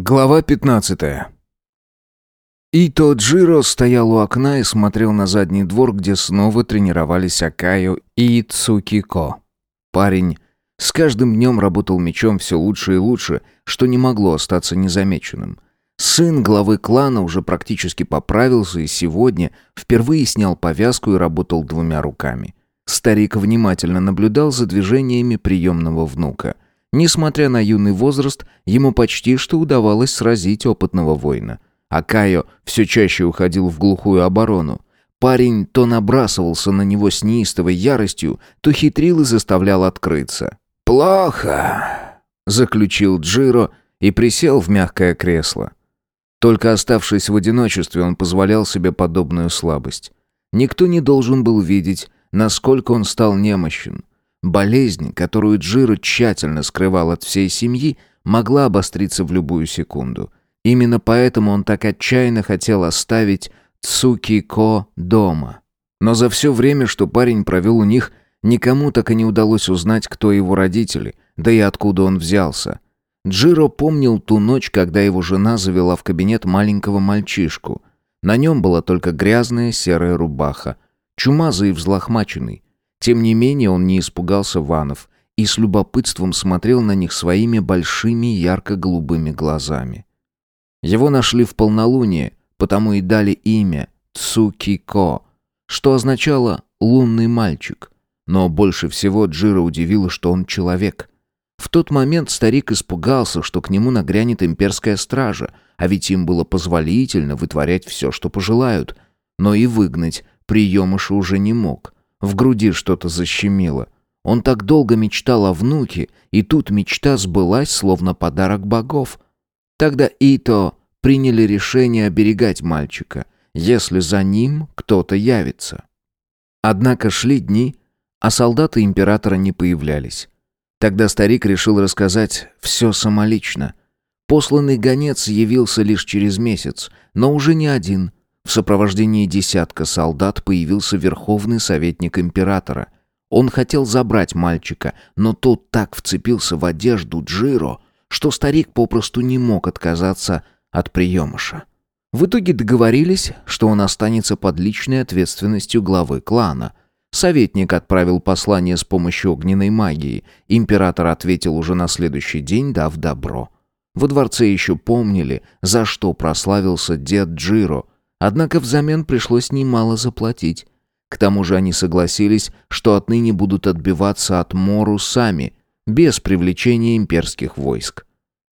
Глава 15. Ито Джиро стоял у окна и смотрел на задний двор, где снова тренировались Акаю и Цукико. Парень с каждым днем работал мечом все лучше и лучше, что не могло остаться незамеченным. Сын главы клана уже практически поправился и сегодня впервые снял повязку и работал двумя руками. Старик внимательно наблюдал за движениями приемного внука – Несмотря на юный возраст, ему почти что удавалось сразить опытного воина. А Кайо все чаще уходил в глухую оборону. Парень то набрасывался на него с неистовой яростью, то хитрил и заставлял открыться. «Плохо», — заключил Джиро и присел в мягкое кресло. Только оставшись в одиночестве, он позволял себе подобную слабость. Никто не должен был видеть, насколько он стал немощен. Болезнь, которую Джиро тщательно скрывал от всей семьи, могла обостриться в любую секунду. Именно поэтому он так отчаянно хотел оставить Цукико дома. Но за все время, что парень провел у них, никому так и не удалось узнать, кто его родители, да и откуда он взялся. Джиро помнил ту ночь, когда его жена завела в кабинет маленького мальчишку. На нем была только грязная серая рубаха, чумазый и взлохмаченный. Тем не менее он не испугался ванов и с любопытством смотрел на них своими большими ярко-голубыми глазами. Его нашли в полнолуние, потому и дали имя Цукико, что означало «лунный мальчик». Но больше всего Джира удивило, что он человек. В тот момент старик испугался, что к нему нагрянет имперская стража, а ведь им было позволительно вытворять все, что пожелают. Но и выгнать приемыша уже не мог — в груди что-то защемило. Он так долго мечтал о внуке, и тут мечта сбылась, словно подарок богов. Тогда Ито приняли решение оберегать мальчика, если за ним кто-то явится. Однако шли дни, а солдаты императора не появлялись. Тогда старик решил рассказать все самолично. Посланный гонец явился лишь через месяц, но уже не один, в сопровождении десятка солдат появился верховный советник императора. Он хотел забрать мальчика, но тот так вцепился в одежду Джиро, что старик попросту не мог отказаться от приемыша. В итоге договорились, что он останется под личной ответственностью главы клана. Советник отправил послание с помощью огненной магии. Император ответил уже на следующий день, дав добро. Во дворце еще помнили, за что прославился дед Джиро – Однако взамен пришлось немало заплатить. К тому же они согласились, что отныне будут отбиваться от Мору сами, без привлечения имперских войск.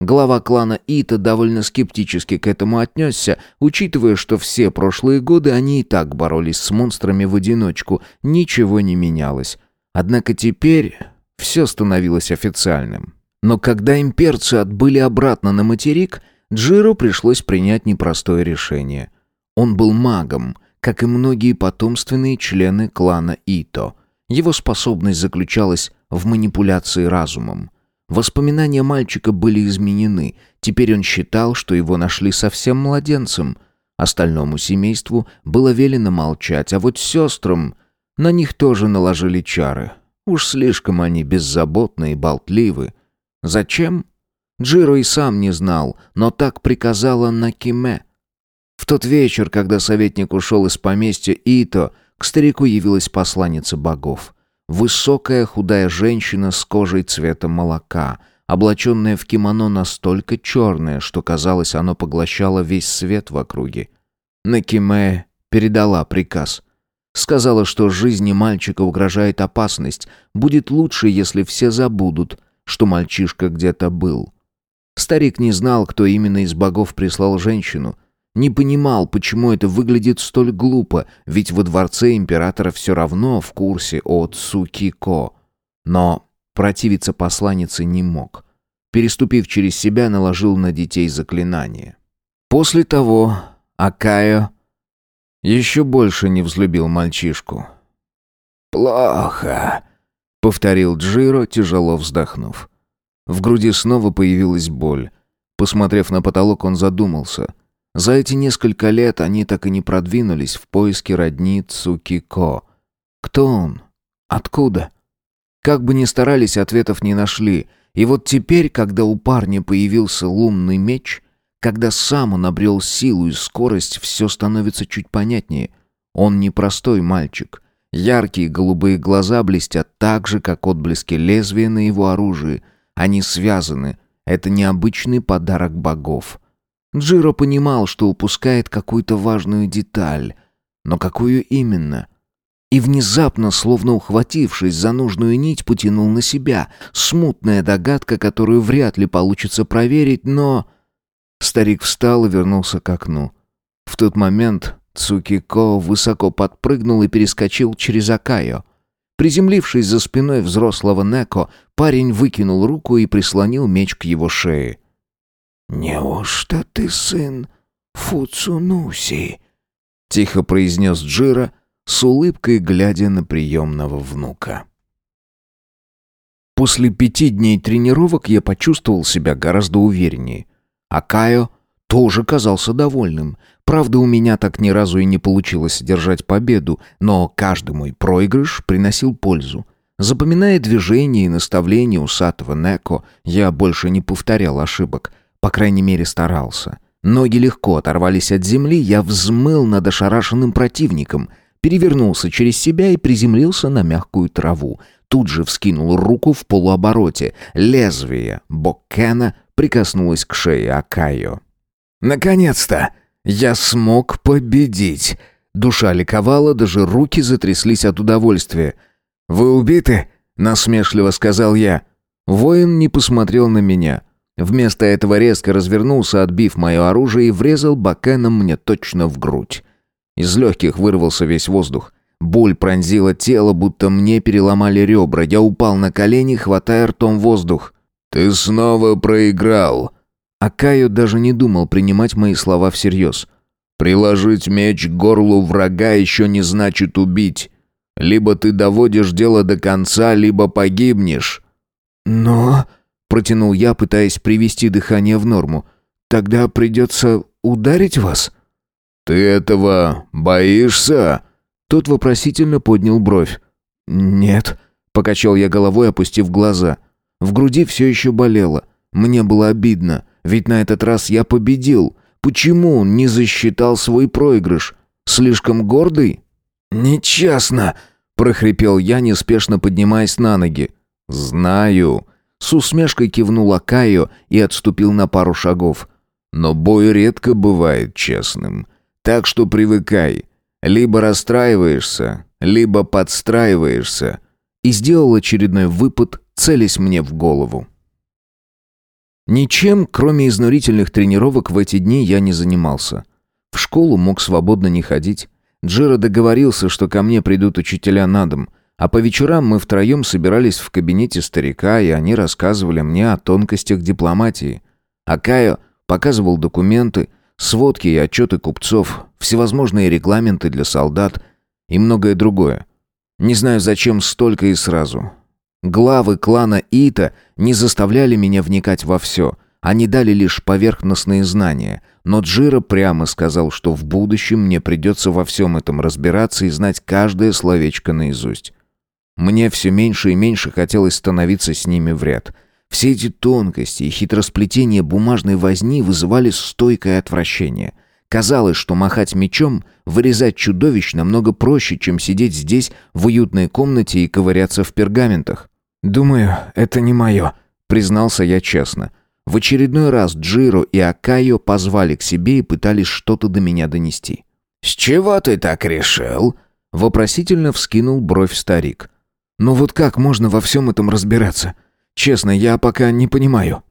Глава клана Ита довольно скептически к этому отнесся, учитывая, что все прошлые годы они и так боролись с монстрами в одиночку, ничего не менялось. Однако теперь все становилось официальным. Но когда имперцы отбыли обратно на материк, Джиру пришлось принять непростое решение. Он был магом, как и многие потомственные члены клана Ито. Его способность заключалась в манипуляции разумом. Воспоминания мальчика были изменены. Теперь он считал, что его нашли совсем младенцем. Остальному семейству было велено молчать, а вот сестрам на них тоже наложили чары. Уж слишком они беззаботны и болтливы. Зачем? Джиро и сам не знал, но так приказала Накиме. В тот вечер, когда советник ушел из поместья Ито, к старику явилась посланница богов. Высокая худая женщина с кожей цвета молока, облаченная в кимоно настолько черное, что казалось, оно поглощало весь свет в округе. Накиме передала приказ. Сказала, что жизни мальчика угрожает опасность. Будет лучше, если все забудут, что мальчишка где-то был. Старик не знал, кто именно из богов прислал женщину — не понимал, почему это выглядит столь глупо, ведь во дворце императора все равно в курсе о Цукико. Но противиться посланнице не мог. Переступив через себя, наложил на детей заклинание. После того Акао еще больше не взлюбил мальчишку. «Плохо», — повторил Джиро, тяжело вздохнув. В груди снова появилась боль. Посмотрев на потолок, он задумался — за эти несколько лет они так и не продвинулись в поиске родни Цукико. Кто он? Откуда? Как бы ни старались, ответов не нашли. И вот теперь, когда у парня появился лунный меч, Когда сам он обрел силу и скорость, все становится чуть понятнее. Он не простой мальчик. Яркие голубые глаза блестят так же, как отблески лезвия на его оружии. Они связаны. Это необычный подарок богов. Джиро понимал, что упускает какую-то важную деталь. Но какую именно? И внезапно, словно ухватившись за нужную нить, потянул на себя. Смутная догадка, которую вряд ли получится проверить, но... Старик встал и вернулся к окну. В тот момент Цукико высоко подпрыгнул и перескочил через Акайо. Приземлившись за спиной взрослого Неко, парень выкинул руку и прислонил меч к его шее. «Неужто ты сын Фуцунуси?» — тихо произнес Джира, с улыбкой глядя на приемного внука. После пяти дней тренировок я почувствовал себя гораздо увереннее. Акао тоже казался довольным. Правда, у меня так ни разу и не получилось одержать победу, но каждый мой проигрыш приносил пользу. Запоминая движения и наставления усатого Неко, я больше не повторял ошибок, по крайней мере старался. Ноги легко оторвались от земли, я взмыл над ошарашенным противником, перевернулся через себя и приземлился на мягкую траву. Тут же вскинул руку в полуобороте. Лезвие Боккена прикоснулось к шее Акайо. «Наконец-то! Я смог победить!» Душа ликовала, даже руки затряслись от удовольствия. «Вы убиты?» — насмешливо сказал я. Воин не посмотрел на меня. Вместо этого резко развернулся, отбив мое оружие, и врезал бакеном мне точно в грудь. Из легких вырвался весь воздух. Боль пронзила тело, будто мне переломали ребра. Я упал на колени, хватая ртом воздух. «Ты снова проиграл!» А Кайо даже не думал принимать мои слова всерьез. «Приложить меч к горлу врага еще не значит убить. Либо ты доводишь дело до конца, либо погибнешь». «Но...» — протянул я, пытаясь привести дыхание в норму. «Тогда придется ударить вас?» «Ты этого боишься?» Тот вопросительно поднял бровь. «Нет», — покачал я головой, опустив глаза. В груди все еще болело. Мне было обидно, ведь на этот раз я победил. Почему он не засчитал свой проигрыш? Слишком гордый? «Нечестно!» — прохрипел я, неспешно поднимаясь на ноги. «Знаю!» — с усмешкой кивнул Акаю и отступил на пару шагов. «Но бой редко бывает честным. Так что привыкай. Либо расстраиваешься, либо подстраиваешься». И сделал очередной выпад, целясь мне в голову. Ничем, кроме изнурительных тренировок, в эти дни я не занимался. В школу мог свободно не ходить. Джиро договорился, что ко мне придут учителя на дом, а по вечерам мы втроем собирались в кабинете старика, и они рассказывали мне о тонкостях дипломатии. А Кайо показывал документы, сводки и отчеты купцов, всевозможные регламенты для солдат и многое другое. Не знаю, зачем столько и сразу. Главы клана Ита не заставляли меня вникать во все. Они дали лишь поверхностные знания. Но Джиро прямо сказал, что в будущем мне придется во всем этом разбираться и знать каждое словечко наизусть. Мне все меньше и меньше хотелось становиться с ними в ряд. Все эти тонкости и хитросплетения бумажной возни вызывали стойкое отвращение. Казалось, что махать мечом, вырезать чудовищ намного проще, чем сидеть здесь в уютной комнате и ковыряться в пергаментах. «Думаю, это не мое», — признался я честно. В очередной раз Джиро и Акайо позвали к себе и пытались что-то до меня донести. «С чего ты так решил?» — вопросительно вскинул бровь старик. «Ну вот как можно во всем этом разбираться? Честно, я пока не понимаю».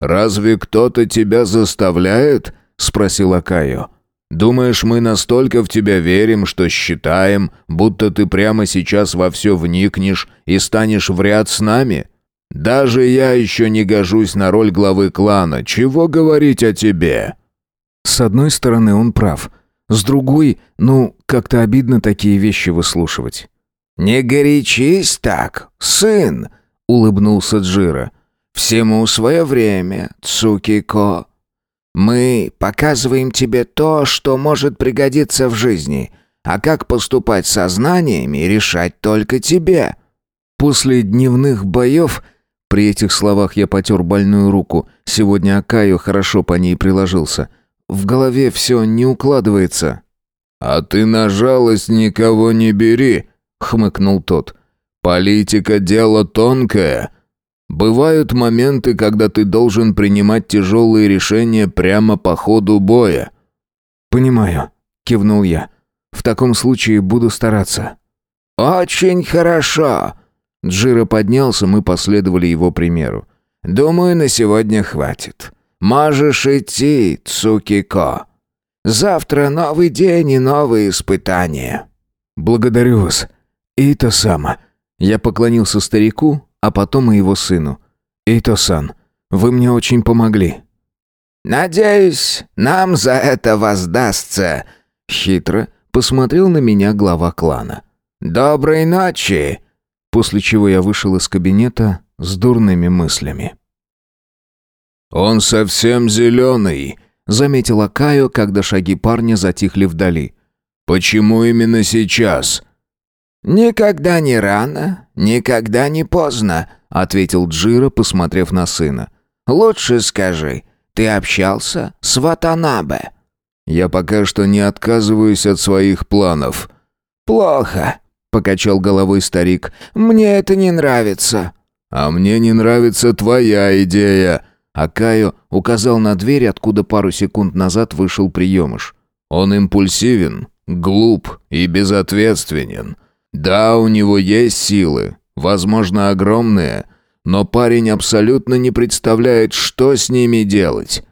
«Разве кто-то тебя заставляет?» — спросил Акайо. Думаешь, мы настолько в тебя верим, что считаем, будто ты прямо сейчас во все вникнешь и станешь в ряд с нами? Даже я еще не гожусь на роль главы клана. Чего говорить о тебе?» С одной стороны, он прав. С другой, ну, как-то обидно такие вещи выслушивать. «Не горячись так, сын!» — улыбнулся Джира. «Всему свое время, Цукико. Мы показываем тебе то, что может пригодиться в жизни, а как поступать со знаниями решать только тебе. После дневных боев При этих словах я потер больную руку. Сегодня Акаю хорошо по ней приложился. В голове все не укладывается. «А ты на жалость никого не бери», — хмыкнул тот. «Политика — дело тонкое. Бывают моменты, когда ты должен принимать тяжелые решения прямо по ходу боя». «Понимаю», — кивнул я. «В таком случае буду стараться». «Очень хорошо». Джиро поднялся, мы последовали его примеру. «Думаю, на сегодня хватит. Можешь идти, Цукико. Завтра новый день и новые испытания». «Благодарю вас. И то само». Я поклонился старику, а потом и его сыну. «Ито-сан, вы мне очень помогли». «Надеюсь, нам за это воздастся», — хитро посмотрел на меня глава клана. «Доброй ночи!» После чего я вышел из кабинета с дурными мыслями. «Он совсем зеленый», — заметила Кайо, когда шаги парня затихли вдали. «Почему именно сейчас?» «Никогда не рано, никогда не поздно», — ответил Джиро, посмотрев на сына. «Лучше скажи, ты общался с Ватанабе?» «Я пока что не отказываюсь от своих планов». «Плохо», — покачал головой старик. «Мне это не нравится». «А мне не нравится твоя идея», а Кайо указал на дверь, откуда пару секунд назад вышел приемыш. «Он импульсивен, глуп и безответственен. Да, у него есть силы, возможно, огромные, но парень абсолютно не представляет, что с ними делать.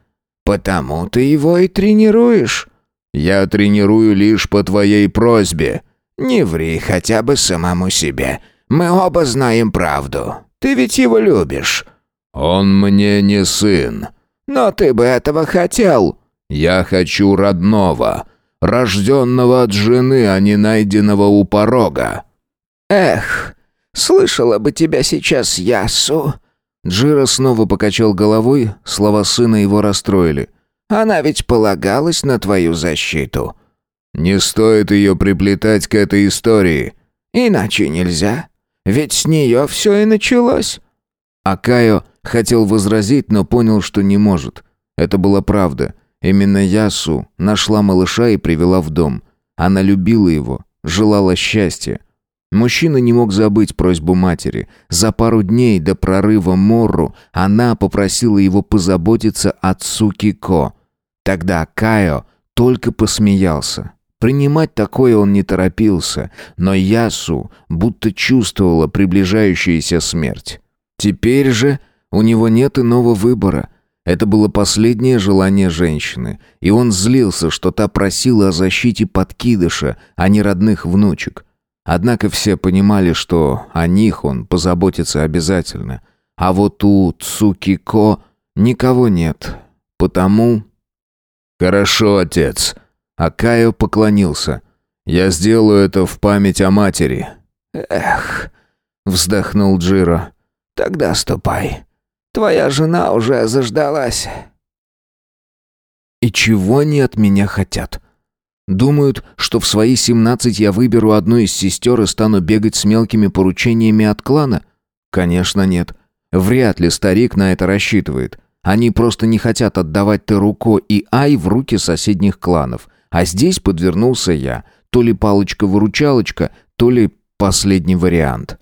Потому ты его и тренируешь. Я тренирую лишь по твоей просьбе. Не ври хотя бы самому себе. Мы оба знаем правду. Ты ведь его любишь. Он мне не сын. Но ты бы этого хотел. Я хочу родного, рожденного от жены, а не найденного у порога. Эх, слышала бы тебя сейчас Ясу. Джира снова покачал головой, слова сына его расстроили. Она ведь полагалась на твою защиту. Не стоит ее приплетать к этой истории. Иначе нельзя. Ведь с нее все и началось. Акао хотел возразить, но понял, что не может. Это была правда. Именно Ясу нашла малыша и привела в дом. Она любила его, желала счастья. Мужчина не мог забыть просьбу матери. За пару дней до прорыва Морру она попросила его позаботиться о Цукико. Тогда Кайо только посмеялся. Принимать такое он не торопился, но Ясу будто чувствовала приближающуюся смерть. Теперь же у него нет иного выбора. Это было последнее желание женщины, и он злился, что та просила о защите подкидыша, а не родных внучек. Однако все понимали, что о них он позаботится обязательно. А вот у Цукико никого нет. Потому... «Хорошо, отец». Акао поклонился. «Я сделаю это в память о матери». «Эх», — вздохнул Джиро. «Тогда ступай. Твоя жена уже заждалась». «И чего они от меня хотят?» Думают, что в свои семнадцать я выберу одну из сестер и стану бегать с мелкими поручениями от клана? Конечно, нет. Вряд ли старик на это рассчитывает. Они просто не хотят отдавать Теруко и Ай в руки соседних кланов. А здесь подвернулся я. То ли палочка-выручалочка, то ли последний вариант.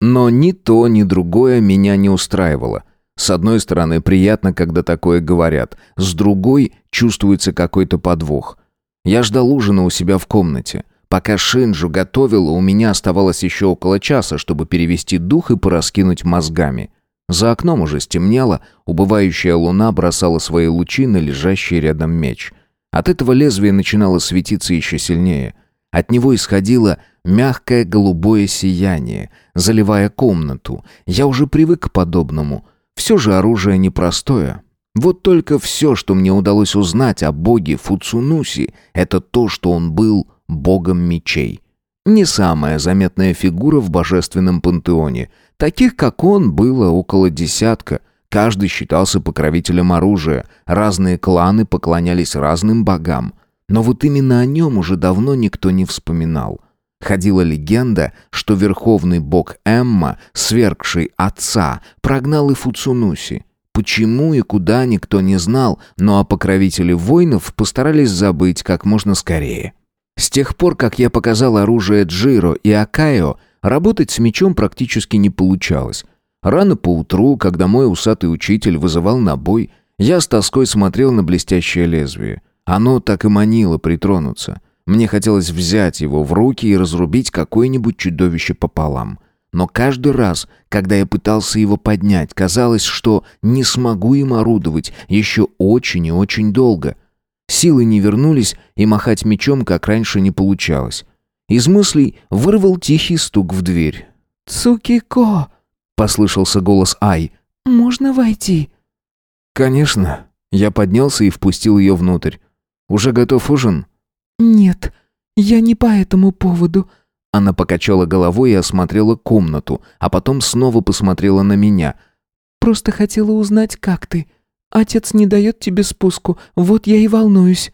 Но ни то, ни другое меня не устраивало. С одной стороны, приятно, когда такое говорят. С другой, чувствуется какой-то подвох. Я ждал ужина у себя в комнате. Пока Шинджу готовила, у меня оставалось еще около часа, чтобы перевести дух и пораскинуть мозгами. За окном уже стемнело, убывающая луна бросала свои лучи на лежащий рядом меч. От этого лезвие начинало светиться еще сильнее. От него исходило мягкое голубое сияние, заливая комнату. Я уже привык к подобному. Все же оружие непростое, вот только все, что мне удалось узнать о боге Фуцунуси, это то, что он был богом мечей. Не самая заметная фигура в божественном пантеоне. Таких, как он, было около десятка. Каждый считался покровителем оружия. Разные кланы поклонялись разным богам. Но вот именно о нем уже давно никто не вспоминал. Ходила легенда, что верховный бог Эмма, свергший отца, прогнал и Фуцунуси. Почему и куда никто не знал, но о покровителе воинов постарались забыть как можно скорее. С тех пор, как я показал оружие Джиро и Акао, работать с мечом практически не получалось. Рано поутру, когда мой усатый учитель вызывал на бой, я с тоской смотрел на блестящее лезвие. Оно так и манило притронуться. Мне хотелось взять его в руки и разрубить какое-нибудь чудовище пополам. Но каждый раз, когда я пытался его поднять, казалось, что не смогу им орудовать еще очень и очень долго. Силы не вернулись, и махать мечом, как раньше, не получалось. Из мыслей вырвал тихий стук в дверь. «Цукико!» — послышался голос Ай. «Можно войти?» «Конечно». Я поднялся и впустил ее внутрь. «Уже готов ужин?» «Нет, я не по этому поводу». Она покачала головой и осмотрела комнату, а потом снова посмотрела на меня. «Просто хотела узнать, как ты. Отец не дает тебе спуску, вот я и волнуюсь».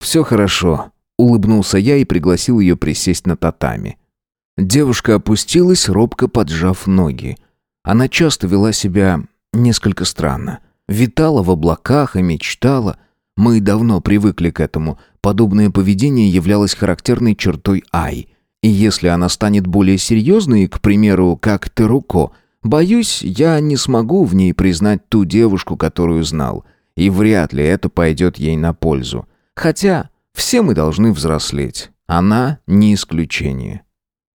«Все хорошо», — улыбнулся я и пригласил ее присесть на татами. Девушка опустилась, робко поджав ноги. Она часто вела себя несколько странно. Витала в облаках и мечтала. Мы давно привыкли к этому. Подобное поведение являлось характерной чертой Ай. И если она станет более серьезной, к примеру, как Теруко, боюсь, я не смогу в ней признать ту девушку, которую знал. И вряд ли это пойдет ей на пользу. Хотя все мы должны взрослеть. Она не исключение.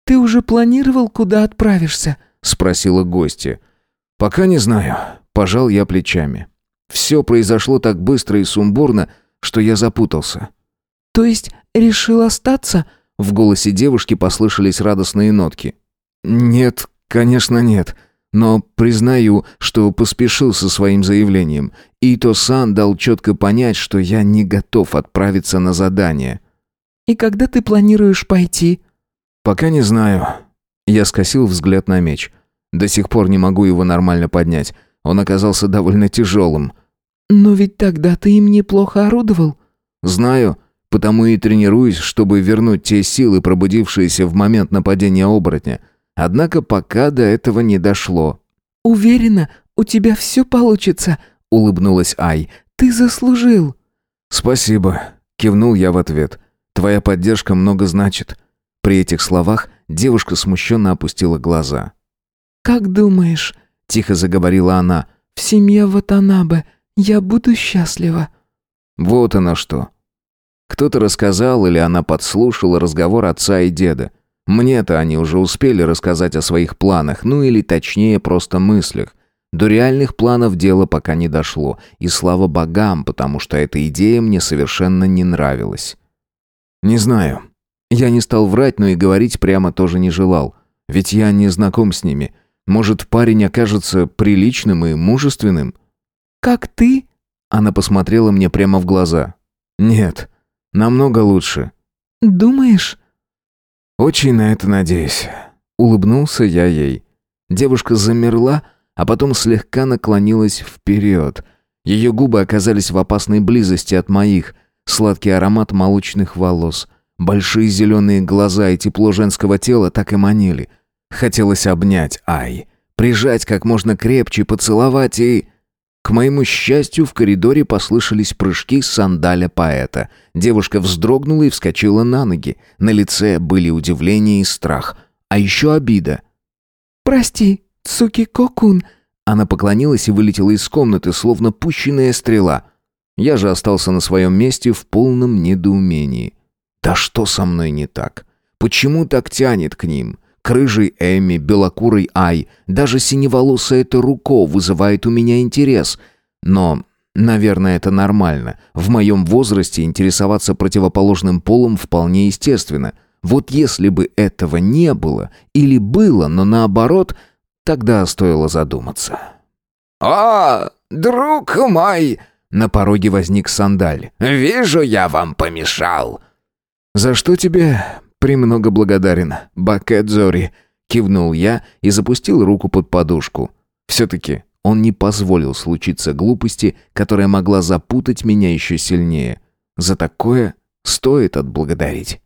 «Ты уже планировал, куда отправишься?» — спросила гостья. «Пока не знаю. Пожал я плечами. Все произошло так быстро и сумбурно, что я запутался. «То есть решил остаться?» В голосе девушки послышались радостные нотки. «Нет, конечно нет. Но признаю, что поспешил со своим заявлением. И Ито-сан дал четко понять, что я не готов отправиться на задание». «И когда ты планируешь пойти?» «Пока не знаю». Я скосил взгляд на меч. До сих пор не могу его нормально поднять. Он оказался довольно тяжелым. «Но ведь тогда ты им неплохо орудовал». «Знаю, потому и тренируюсь, чтобы вернуть те силы, пробудившиеся в момент нападения оборотня. Однако пока до этого не дошло». «Уверена, у тебя все получится», — улыбнулась Ай. «Ты заслужил». «Спасибо», — кивнул я в ответ. «Твоя поддержка много значит». При этих словах девушка смущенно опустила глаза. «Как думаешь, тихо заговорила она. В семье Ватанабе я буду счастлива. Вот оно что. Кто-то рассказал или она подслушала разговор отца и деда. Мне-то они уже успели рассказать о своих планах, ну или точнее просто мыслях. До реальных планов дело пока не дошло, и слава богам, потому что эта идея мне совершенно не нравилась. Не знаю. Я не стал врать, но и говорить прямо тоже не желал. Ведь я не знаком с ними. Может, парень окажется приличным и мужественным? Как ты? Она посмотрела мне прямо в глаза. Нет, намного лучше. Думаешь? Очень на это надеюсь. Улыбнулся я ей. Девушка замерла, а потом слегка наклонилась вперед. Ее губы оказались в опасной близости от моих. Сладкий аромат молочных волос, большие зеленые глаза и тепло женского тела так и манили — Хотелось обнять Ай, прижать как можно крепче, поцеловать и... К моему счастью, в коридоре послышались прыжки сандаля поэта. Девушка вздрогнула и вскочила на ноги. На лице были удивление и страх. А еще обида. «Прости, Цуки-кокун». Она поклонилась и вылетела из комнаты, словно пущенная стрела. Я же остался на своем месте в полном недоумении. «Да что со мной не так? Почему так тянет к ним? К рыжей Эми, белокурой Ай, даже синеволосая Таруко вызывает у меня интерес. Но, наверное, это нормально. В моем возрасте интересоваться противоположным полом вполне естественно. Вот если бы этого не было, или было, но наоборот, тогда стоило задуматься. «О, друг мой!» На пороге возник сандаль. «Вижу, я вам помешал». «За что тебе «Премного благодарен, Бакет Зори», — кивнул я и запустил руку под подушку. Все-таки он не позволил случиться глупости, которая могла запутать меня еще сильнее. За такое стоит отблагодарить.